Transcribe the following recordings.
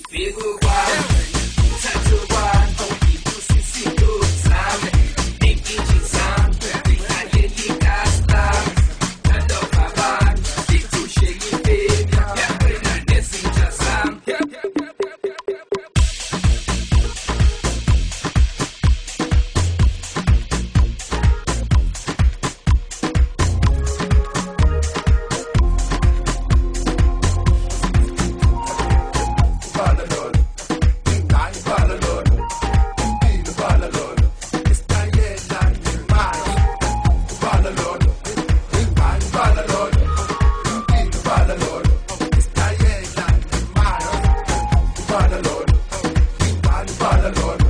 pego del.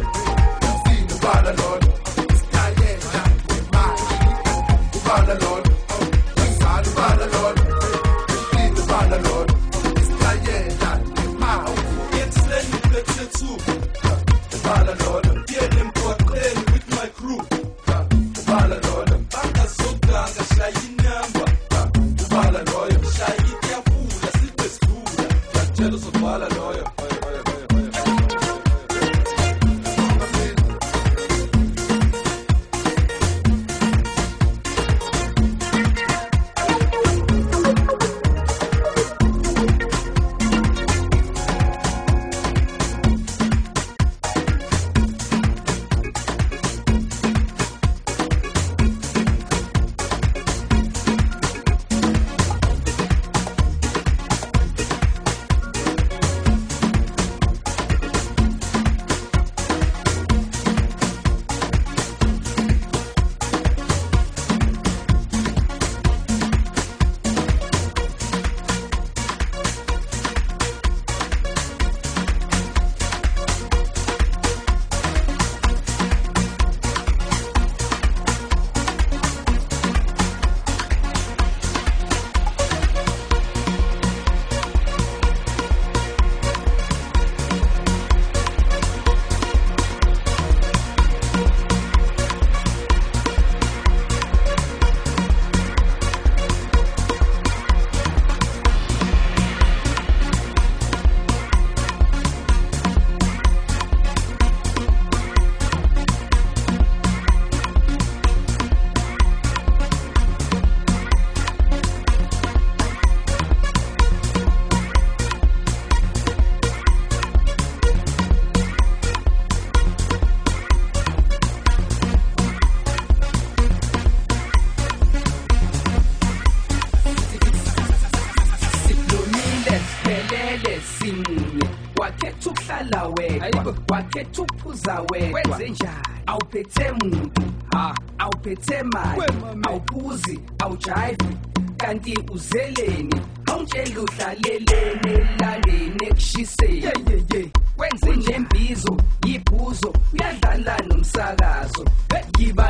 kumele simunye wakhetha ukuhlala wedwa. Wakhetha ukuphuza wedwa. Wenzenjani awuphethe muntu ha awuphethe mali. Awuphuzi awujayivi kanti uzeleni awutshela uhlaleleni elaleni ekushiseni. Wenze nembizo yibhuzo uyadlala nomsakazo. Yiba